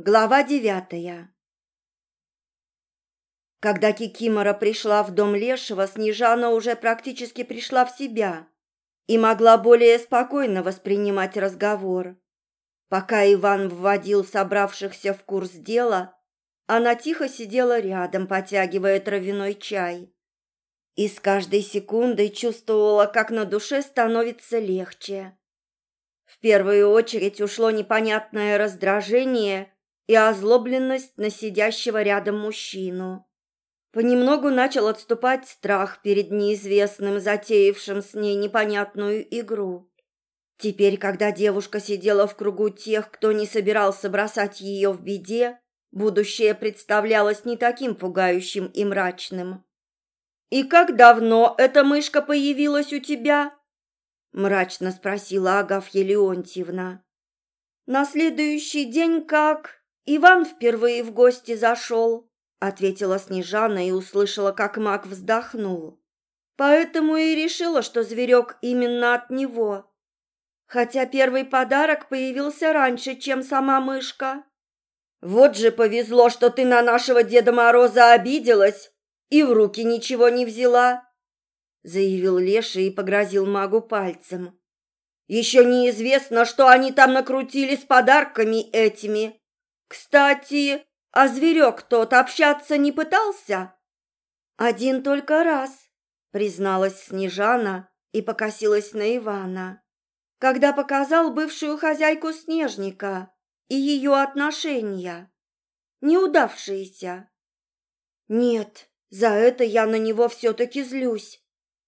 Глава девятая Когда Кикимора пришла в дом Лешего, Снежана уже практически пришла в себя и могла более спокойно воспринимать разговор. Пока Иван вводил собравшихся в курс дела, она тихо сидела рядом, потягивая травяной чай. И с каждой секундой чувствовала, как на душе становится легче. В первую очередь ушло непонятное раздражение – и озлобленность на сидящего рядом мужчину. Понемногу начал отступать страх перед неизвестным, затеявшим с ней непонятную игру. Теперь, когда девушка сидела в кругу тех, кто не собирался бросать ее в беде, будущее представлялось не таким пугающим и мрачным. «И как давно эта мышка появилась у тебя?» – мрачно спросила Агафья Леонтьевна. «На следующий день как...» «Иван впервые в гости зашел», — ответила Снежана и услышала, как маг вздохнул. «Поэтому и решила, что зверек именно от него. Хотя первый подарок появился раньше, чем сама мышка». «Вот же повезло, что ты на нашего Деда Мороза обиделась и в руки ничего не взяла», — заявил Леша и погрозил магу пальцем. «Еще неизвестно, что они там накрутили с подарками этими. Кстати, а зверек тот общаться не пытался? Один только раз, призналась Снежана и покосилась на Ивана, когда показал бывшую хозяйку Снежника и ее отношения, неудавшиеся. Нет, за это я на него все-таки злюсь,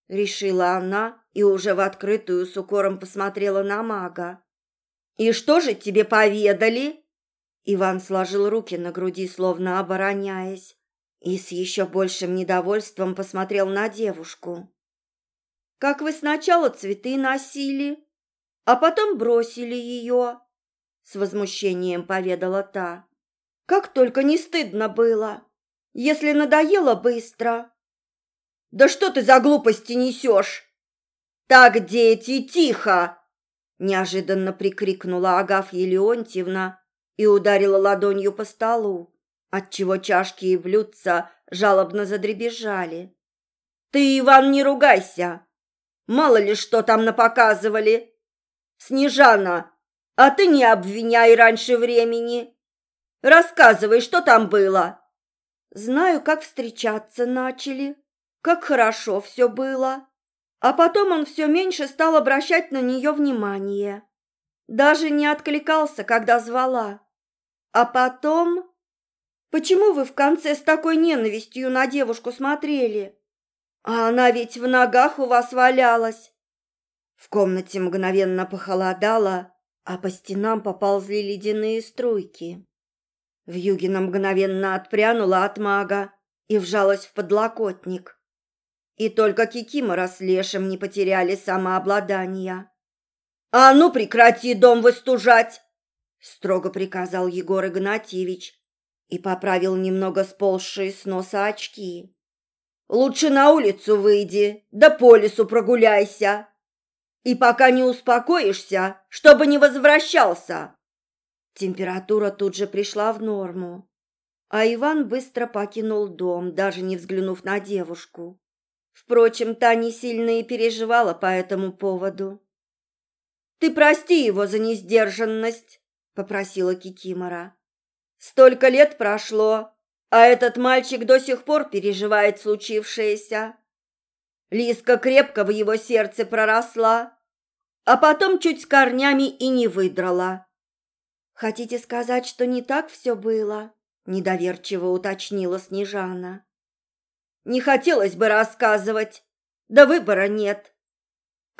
решила она и уже в открытую с укором посмотрела на мага. «И что же тебе поведали?» Иван сложил руки на груди, словно обороняясь, и с еще большим недовольством посмотрел на девушку. «Как вы сначала цветы носили, а потом бросили ее?» С возмущением поведала та. «Как только не стыдно было, если надоело быстро!» «Да что ты за глупости несешь?» «Так, дети, тихо!» Неожиданно прикрикнула Агафья Леонтьевна, и ударила ладонью по столу, отчего чашки и блюдца жалобно задребезжали. «Ты, Иван, не ругайся! Мало ли что там напоказывали! Снежана, а ты не обвиняй раньше времени! Рассказывай, что там было!» «Знаю, как встречаться начали, как хорошо все было!» А потом он все меньше стал обращать на нее внимание. Даже не откликался, когда звала. А потом... Почему вы в конце с такой ненавистью на девушку смотрели? А она ведь в ногах у вас валялась. В комнате мгновенно похолодало, а по стенам поползли ледяные струйки. Вьюгина мгновенно отпрянула от мага и вжалась в подлокотник. И только Кикимора с Лешем не потеряли самообладания. «А ну прекрати дом выстужать!» Строго приказал Егор Игнатьевич и поправил немного сползшие с носа очки. «Лучше на улицу выйди, да по лесу прогуляйся. И пока не успокоишься, чтобы не возвращался». Температура тут же пришла в норму, а Иван быстро покинул дом, даже не взглянув на девушку. Впрочем, та не сильно и переживала по этому поводу. «Ты прости его за несдержанность», – попросила Кикимора. «Столько лет прошло, а этот мальчик до сих пор переживает случившееся. Лиска крепко в его сердце проросла, а потом чуть с корнями и не выдрала». «Хотите сказать, что не так все было?» – недоверчиво уточнила Снежана. «Не хотелось бы рассказывать, да выбора нет.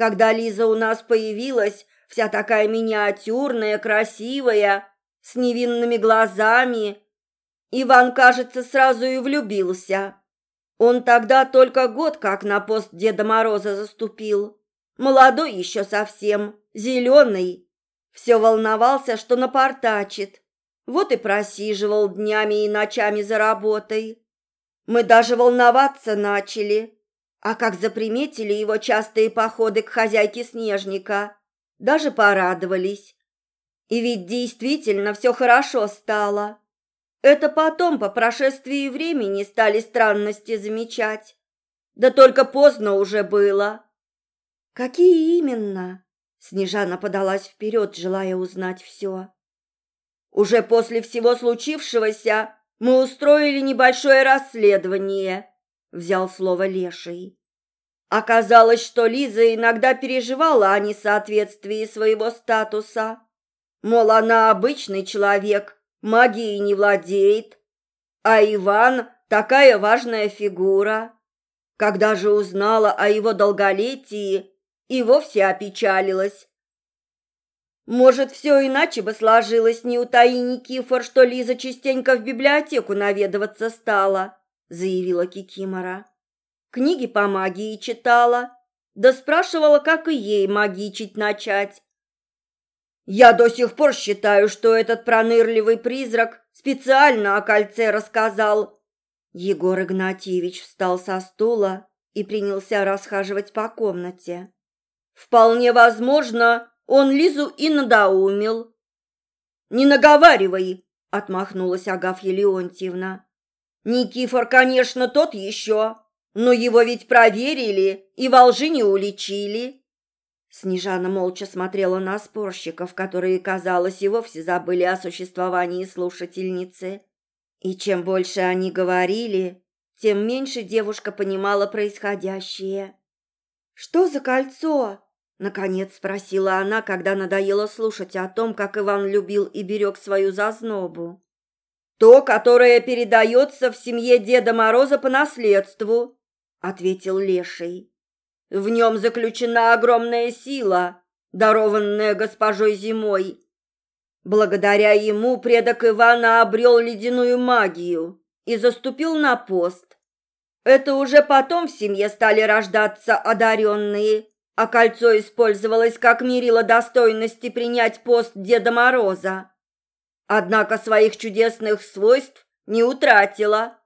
Когда Лиза у нас появилась, вся такая миниатюрная, красивая, с невинными глазами. Иван, кажется, сразу и влюбился. Он тогда только год как на пост Деда Мороза заступил. Молодой еще совсем, зеленый. Все волновался, что напортачит. Вот и просиживал днями и ночами за работой. Мы даже волноваться начали. А как заприметили его частые походы к хозяйке Снежника, даже порадовались. И ведь действительно все хорошо стало. Это потом, по прошествии времени, стали странности замечать. Да только поздно уже было. Какие именно? Снежана подалась вперед, желая узнать все. Уже после всего случившегося мы устроили небольшое расследование, взял слово Леший. Оказалось, что Лиза иногда переживала о несоответствии своего статуса. Мол, она обычный человек, магией не владеет, а Иван такая важная фигура. Когда же узнала о его долголетии, и вовсе опечалилась. Может, все иначе бы сложилось, не утаи Никифор, что Лиза частенько в библиотеку наведываться стала, заявила Кикимора. Книги по магии читала, да спрашивала, как и ей магичить начать. Я до сих пор считаю, что этот пронырливый призрак специально о кольце рассказал. Егор Игнатьевич встал со стула и принялся расхаживать по комнате. Вполне возможно, он Лизу и надоумил. «Не наговаривай!» — отмахнулась Агафья Леонтьевна. «Никифор, конечно, тот еще, но его ведь проверили и во лжи не уличили». Снежана молча смотрела на спорщиков, которые, казалось, и вовсе забыли о существовании слушательницы. И чем больше они говорили, тем меньше девушка понимала происходящее. «Что за кольцо?» – наконец спросила она, когда надоело слушать о том, как Иван любил и берег свою зазнобу. «То, которое передается в семье Деда Мороза по наследству», – ответил Леший. В нем заключена огромная сила, дарованная госпожой зимой. Благодаря ему предок Ивана обрел ледяную магию и заступил на пост. Это уже потом в семье стали рождаться одаренные, а кольцо использовалось как мерило достойности принять пост Деда Мороза. Однако своих чудесных свойств не утратила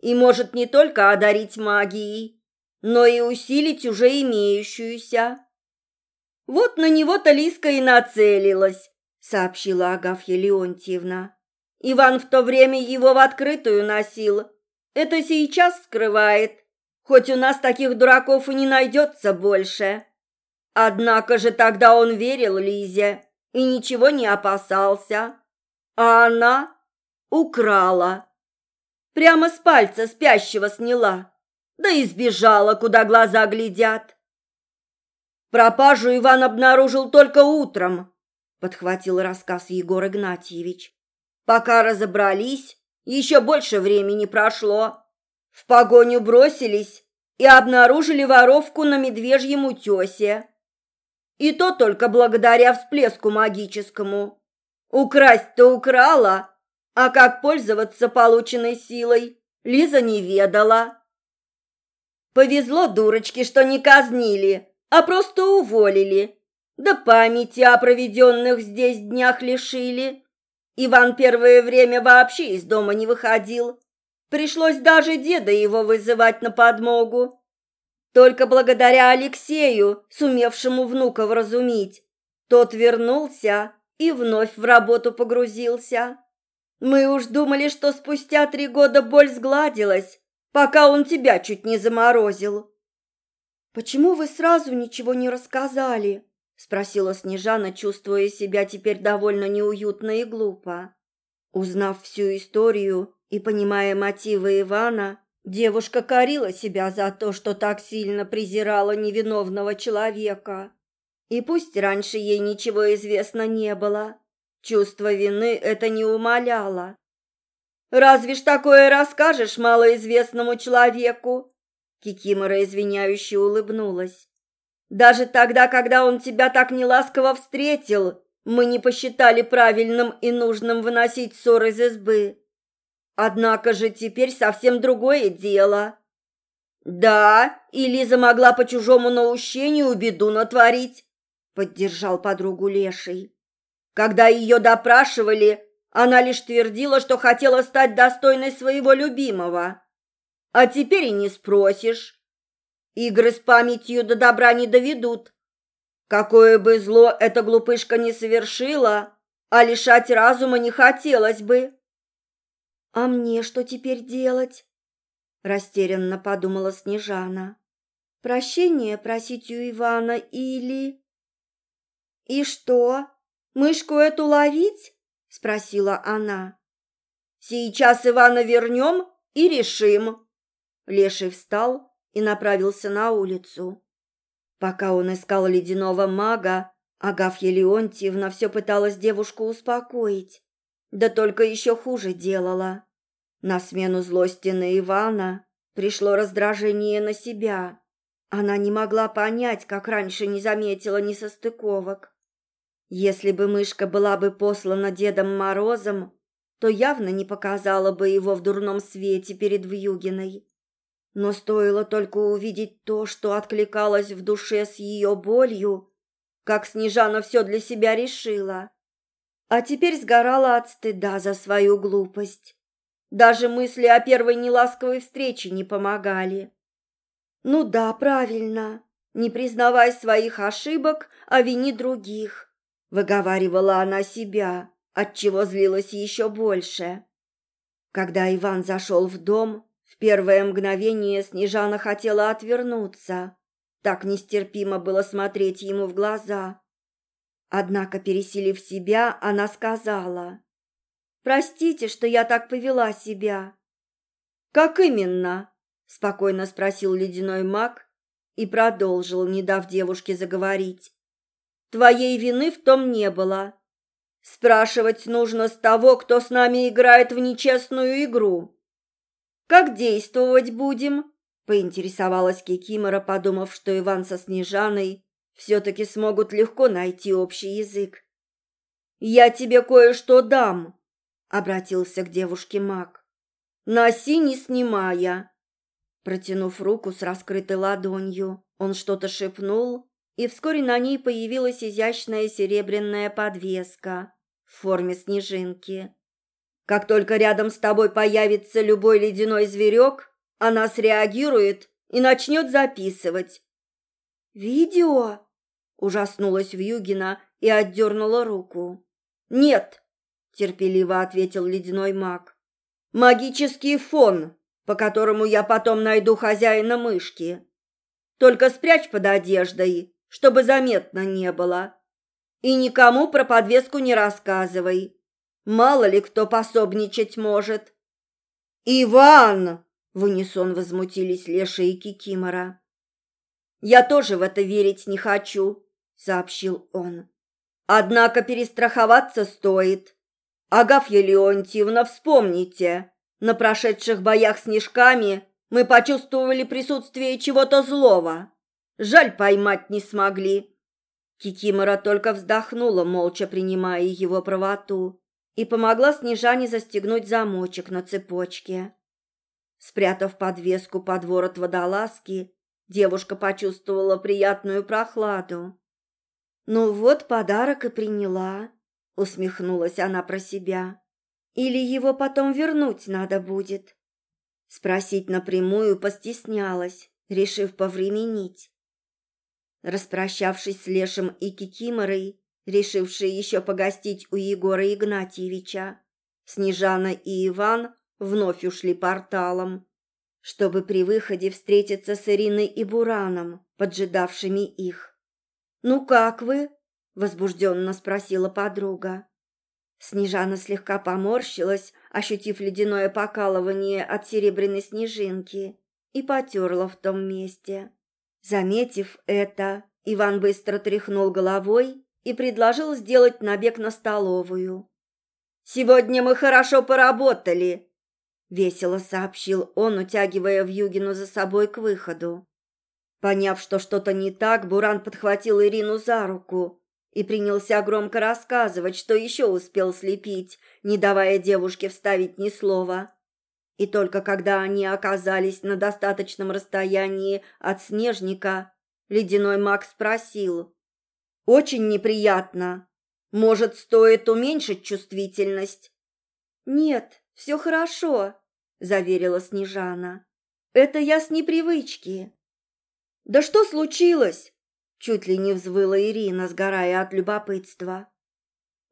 и может не только одарить магией, но и усилить уже имеющуюся. Вот на него-то Лиска и нацелилась, сообщила Агафья Леонтьевна. Иван в то время его в открытую носил. Это сейчас скрывает, хоть у нас таких дураков и не найдется больше. Однако же тогда он верил Лизе и ничего не опасался. А она украла. Прямо с пальца спящего сняла да и сбежала, куда глаза глядят. Пропажу Иван обнаружил только утром, подхватил рассказ Егор Игнатьевич. Пока разобрались, еще больше времени прошло. В погоню бросились и обнаружили воровку на медвежьем утесе. И то только благодаря всплеску магическому. Украсть-то украла, а как пользоваться полученной силой Лиза не ведала. Повезло дурочке, что не казнили, а просто уволили. Да памяти о проведенных здесь днях лишили. Иван первое время вообще из дома не выходил. Пришлось даже деда его вызывать на подмогу. Только благодаря Алексею, сумевшему внука вразумить, тот вернулся и вновь в работу погрузился. Мы уж думали, что спустя три года боль сгладилась, пока он тебя чуть не заморозил. Почему вы сразу ничего не рассказали? спросила Снежана, чувствуя себя теперь довольно неуютно и глупо. Узнав всю историю и понимая мотивы Ивана, девушка корила себя за то, что так сильно презирала невиновного человека. И пусть раньше ей ничего известно не было, чувство вины это не умаляло. Разве ж такое расскажешь малоизвестному человеку?» Кикимора извиняюще улыбнулась. «Даже тогда, когда он тебя так неласково встретил, мы не посчитали правильным и нужным выносить ссор из избы. Однако же теперь совсем другое дело. Да, и Лиза могла по чужому наущению беду натворить», поддержал подругу Леший. Когда ее допрашивали, она лишь твердила, что хотела стать достойной своего любимого. А теперь и не спросишь. Игры с памятью до добра не доведут. Какое бы зло эта глупышка не совершила, а лишать разума не хотелось бы. А мне что теперь делать? Растерянно подумала Снежана. Прощение просить у Ивана или... И что, мышку эту ловить? Спросила она. Сейчас Ивана вернем и решим. Леший встал и направился на улицу. Пока он искал ледяного мага, Агафья Леонтьевна все пыталась девушку успокоить. Да только еще хуже делала. На смену злости на Ивана пришло раздражение на себя. Она не могла понять, как раньше не заметила несостыковок. Если бы мышка была бы послана Дедом Морозом, то явно не показала бы его в дурном свете перед Вьюгиной. Но стоило только увидеть то, что откликалось в душе с ее болью, как Снежана все для себя решила. А теперь сгорала от стыда за свою глупость. Даже мысли о первой неласковой встрече не помогали. Ну да, правильно. Не признавай своих ошибок, а вини других, выговаривала она себя, отчего злилась еще больше. Когда Иван зашел в дом, в первое мгновение Снежана хотела отвернуться. Так нестерпимо было смотреть ему в глаза. Однако, пересилив себя, она сказала, «Простите, что я так повела себя». «Как именно?» – спокойно спросил ледяной маг и продолжил, не дав девушке заговорить. «Твоей вины в том не было. Спрашивать нужно с того, кто с нами играет в нечестную игру. Как действовать будем?» – поинтересовалась Кикимора, подумав, что Иван со Снежаной все-таки смогут легко найти общий язык. «Я тебе кое-что дам», — обратился к девушке маг. «Носи, не снимая». Протянув руку с раскрытой ладонью, он что-то шепнул, и вскоре на ней появилась изящная серебряная подвеска в форме снежинки. Как только рядом с тобой появится любой ледяной зверек, она среагирует и начнет записывать. «Видео?» Ужаснулась Вьюгина и отдернула руку. «Нет!» – терпеливо ответил ледяной маг. «Магический фон, по которому я потом найду хозяина мышки. Только спрячь под одеждой, чтобы заметно не было. И никому про подвеску не рассказывай. Мало ли кто пособничать может». «Иван!» – в унисон возмутились Леша и Кикимора. «Я тоже в это верить не хочу», сообщил он. Однако перестраховаться стоит. Агафья Леонтьевна, вспомните, на прошедших боях снежками мы почувствовали присутствие чего-то злого. Жаль, поймать не смогли. Кикимора только вздохнула, молча принимая его правоту, и помогла Снежане застегнуть замочек на цепочке. Спрятав подвеску под ворот водолазки, девушка почувствовала приятную прохладу. «Ну вот подарок и приняла», — усмехнулась она про себя. «Или его потом вернуть надо будет?» Спросить напрямую постеснялась, решив повременить. Распрощавшись с Лешем и Кикиморой, решившие еще погостить у Егора Игнатьевича, Снежана и Иван вновь ушли порталом, чтобы при выходе встретиться с Ириной и Бураном, поджидавшими их. «Ну как вы?» – возбужденно спросила подруга. Снежана слегка поморщилась, ощутив ледяное покалывание от серебряной снежинки, и потерла в том месте. Заметив это, Иван быстро тряхнул головой и предложил сделать набег на столовую. «Сегодня мы хорошо поработали», — весело сообщил он, утягивая Вьюгину за собой к выходу. Поняв, что что-то не так, Буран подхватил Ирину за руку и принялся громко рассказывать, что еще успел слепить, не давая девушке вставить ни слова. И только когда они оказались на достаточном расстоянии от снежника, ледяной маг спросил. «Очень неприятно. Может, стоит уменьшить чувствительность?» «Нет, все хорошо», — заверила Снежана. «Это я с непривычки». «Да что случилось?» Чуть ли не взвыла Ирина, сгорая от любопытства.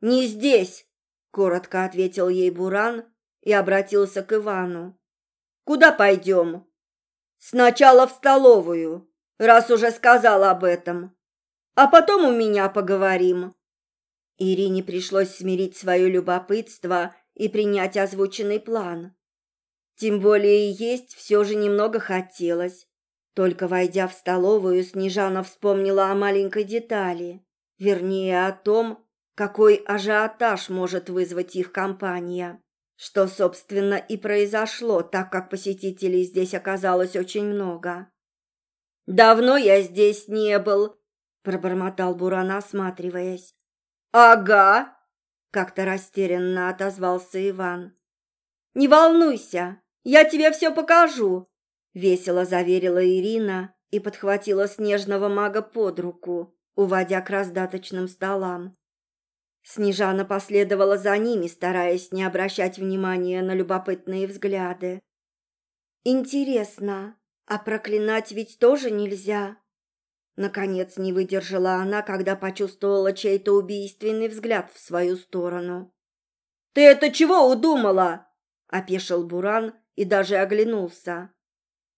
«Не здесь!» – коротко ответил ей Буран и обратился к Ивану. «Куда пойдем?» «Сначала в столовую, раз уже сказал об этом. А потом у меня поговорим». Ирине пришлось смирить свое любопытство и принять озвученный план. Тем более есть все же немного хотелось. Только войдя в столовую, Снежана вспомнила о маленькой детали, вернее о том, какой ажиотаж может вызвать их компания. Что, собственно, и произошло, так как посетителей здесь оказалось очень много. «Давно я здесь не был», – пробормотал Буран, осматриваясь. «Ага», – как-то растерянно отозвался Иван. «Не волнуйся, я тебе все покажу», – весело заверила Ирина и подхватила снежного мага под руку, уводя к раздаточным столам. Снежана последовала за ними, стараясь не обращать внимания на любопытные взгляды. «Интересно, а проклинать ведь тоже нельзя?» Наконец не выдержала она, когда почувствовала чей-то убийственный взгляд в свою сторону. «Ты это чего удумала?» – опешил Буран и даже оглянулся.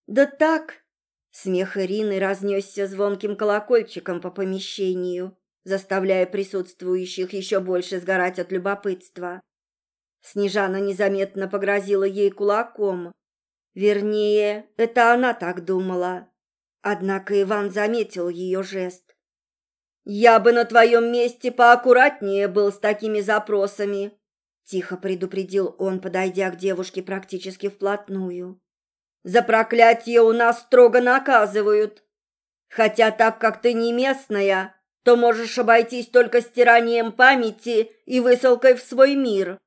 «Да так!» – смех Ирины разнесся звонким колокольчиком по помещению заставляя присутствующих еще больше сгорать от любопытства. Снежана незаметно погрозила ей кулаком. Вернее, это она так думала. Однако Иван заметил ее жест. «Я бы на твоем месте поаккуратнее был с такими запросами», тихо предупредил он, подойдя к девушке практически вплотную. «За проклятие у нас строго наказывают. Хотя так как ты не местная, то можешь обойтись только стиранием памяти и высылкой в свой мир.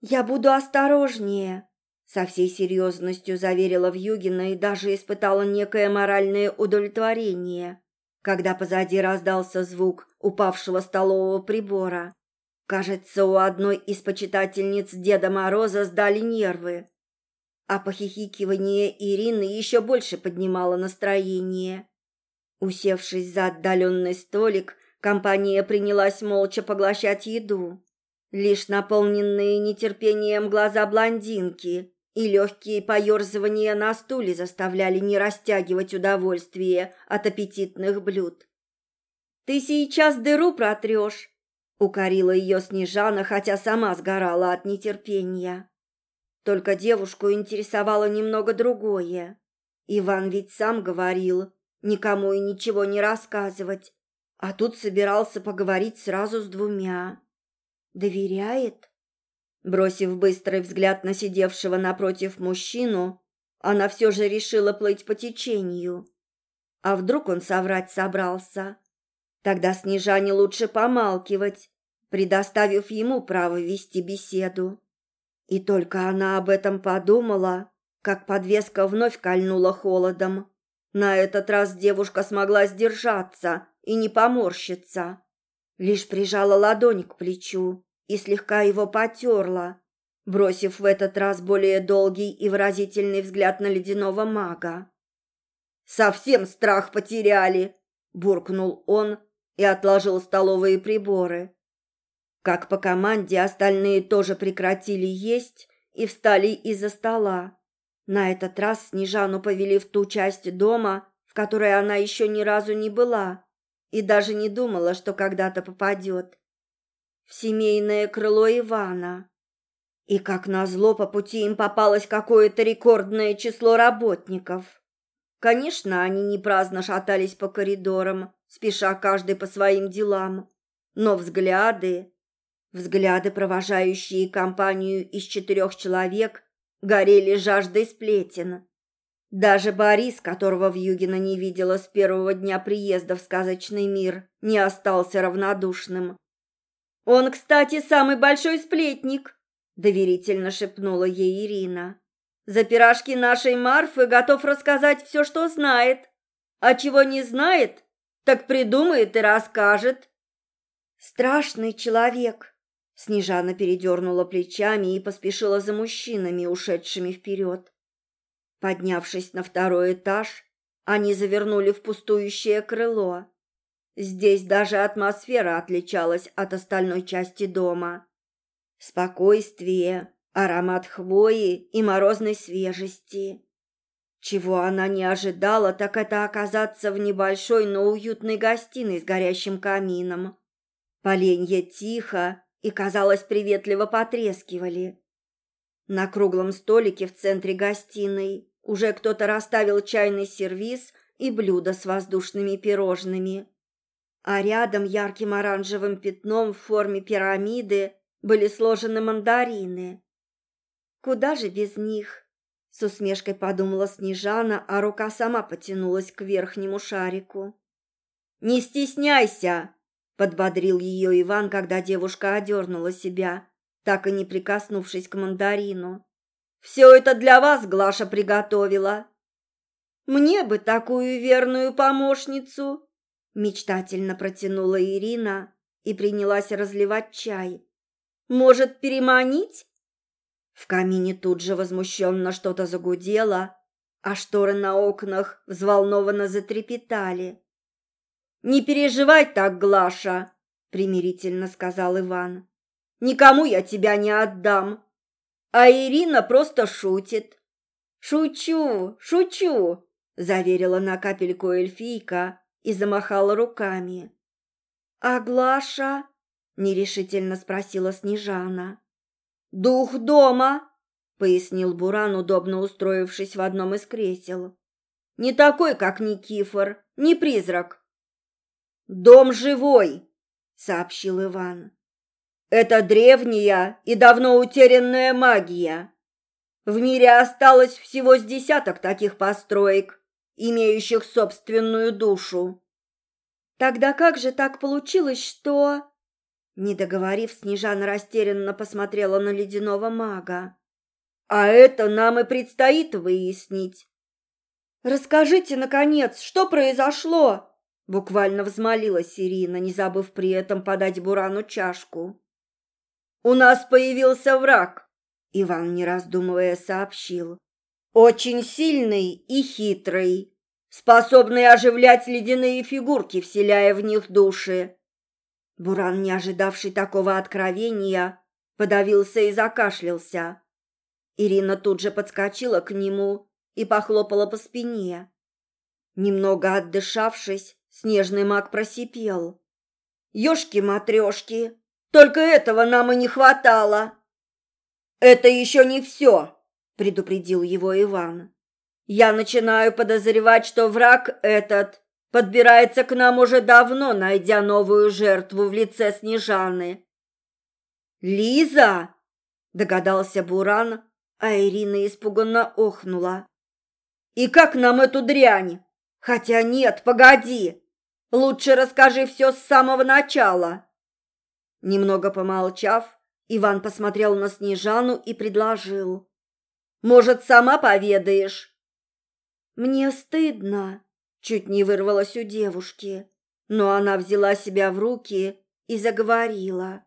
Я буду осторожнее, со всей серьезностью заверила Вьюгина и даже испытала некое моральное удовлетворение, когда позади раздался звук упавшего столового прибора. Кажется, у одной из почитательниц Деда Мороза сдали нервы. А похихикивание Ирины еще больше поднимало настроение. Усевшись за отдаленный столик, компания принялась молча поглощать еду. Лишь наполненные нетерпением глаза блондинки и легкие поерзывания на стуле заставляли не растягивать удовольствие от аппетитных блюд. «Ты сейчас дыру протрешь», — укорила ее Снежана, хотя сама сгорала от нетерпения. Только девушку интересовало немного другое. Иван ведь сам говорил, никому и ничего не рассказывать, а тут собирался поговорить сразу с двумя. Доверяет? Бросив быстрый взгляд на сидевшего напротив мужчину, она все же решила плыть по течению. А вдруг он соврать собрался? Тогда Снежане лучше помалкивать, предоставив ему право вести беседу. И только она об этом подумала, как подвеска вновь кольнула холодом. На этот раз девушка смогла сдержаться и не поморщиться. Лишь прижала ладонь к плечу и слегка его потерла, бросив в этот раз более долгий и выразительный взгляд на ледяного мага. «Совсем страх потеряли!» – буркнул он и отложил столовые приборы. Как по команде остальные тоже прекратили есть и встали из-за стола. На этот раз Снежану повели в ту часть дома, в которой она еще ни разу не была и даже не думала, что когда-то попадет. В семейное крыло Ивана. И, как назло, по пути им попалось какое-то рекордное число работников. Конечно, они не праздно шатались по коридорам, спеша каждый по своим делам. Но взгляды, взгляды, провожающие компанию из четырех человек, горели жаждой сплетен. Даже Борис, которого Вьюгина не видела с первого дня приезда в сказочный мир, не остался равнодушным. «Он, кстати, самый большой сплетник», — доверительно шепнула ей Ирина. «За пирожки нашей Марфы готов рассказать все, что знает. А чего не знает, так придумает и расскажет». «Страшный человек», Снежана передернула плечами и поспешила за мужчинами, ушедшими вперед. Поднявшись на второй этаж, они завернули в пустующее крыло. Здесь даже атмосфера отличалась от остальной части дома. Спокойствие, аромат хвои и морозной свежести. Чего она не ожидала, так это оказаться в небольшой, но уютной гостиной с горящим камином. Поленья тихо и, казалось, приветливо потрескивали. На круглом столике в центре гостиной уже кто-то расставил чайный сервиз и блюдо с воздушными пирожными. А рядом ярким оранжевым пятном в форме пирамиды были сложены мандарины. Куда же без них? С усмешкой подумала Снежана, а рука сама потянулась к верхнему шарику. «Не стесняйся!» – подбодрил ее Иван, когда девушка одернула себя, так и не прикоснувшись к мандарину. «Все это для вас Глаша приготовила!» «Мне бы такую верную помощницу!» – мечтательно протянула Ирина и принялась разливать чай. «Может, переманить?» В камине тут же возмущенно что-то загудело, а шторы на окнах взволнованно затрепетали. «Не переживай так, Глаша!» — примирительно сказал Иван. «Никому я тебя не отдам, а Ирина просто шутит». «Шучу, шучу!» — заверила на капельку эльфийка и замахала руками. «А Глаша?» — нерешительно спросила Снежана. «Дух дома», — пояснил Буран, удобно устроившись в одном из кресел. «Не такой, как Никифор, не призрак». «Дом живой», — сообщил Иван. «Это древняя и давно утерянная магия. В мире осталось всего с десяток таких построек, имеющих собственную душу». «Тогда как же так получилось, что...» Не договорив, Снежана растерянно посмотрела на ледяного мага. «А это нам и предстоит выяснить». «Расскажите, наконец, что произошло?» Буквально взмолилась Ирина, не забыв при этом подать Бурану чашку. «У нас появился враг», — Иван, не раздумывая, сообщил. «Очень сильный и хитрый, способный оживлять ледяные фигурки, вселяя в них души. Буран, не ожидавший такого откровения, подавился и закашлялся. Ирина тут же подскочила к нему и похлопала по спине. Немного отдышавшись, снежный маг просипел. «Ешки-матрешки, только этого нам и не хватало!» «Это еще не все!» — предупредил его Иван. «Я начинаю подозревать, что враг этот подбирается к нам уже давно, найдя новую жертву в лице Снежаны. «Лиза!» – догадался Буран, а Ирина испуганно охнула. «И как нам эту дрянь? Хотя нет, погоди! Лучше расскажи все с самого начала!» Немного помолчав, Иван посмотрел на Снежану и предложил. «Может, сама поведаешь?» «Мне стыдно», Чуть не вырвалось у девушки, но она взяла себя в руки и заговорила.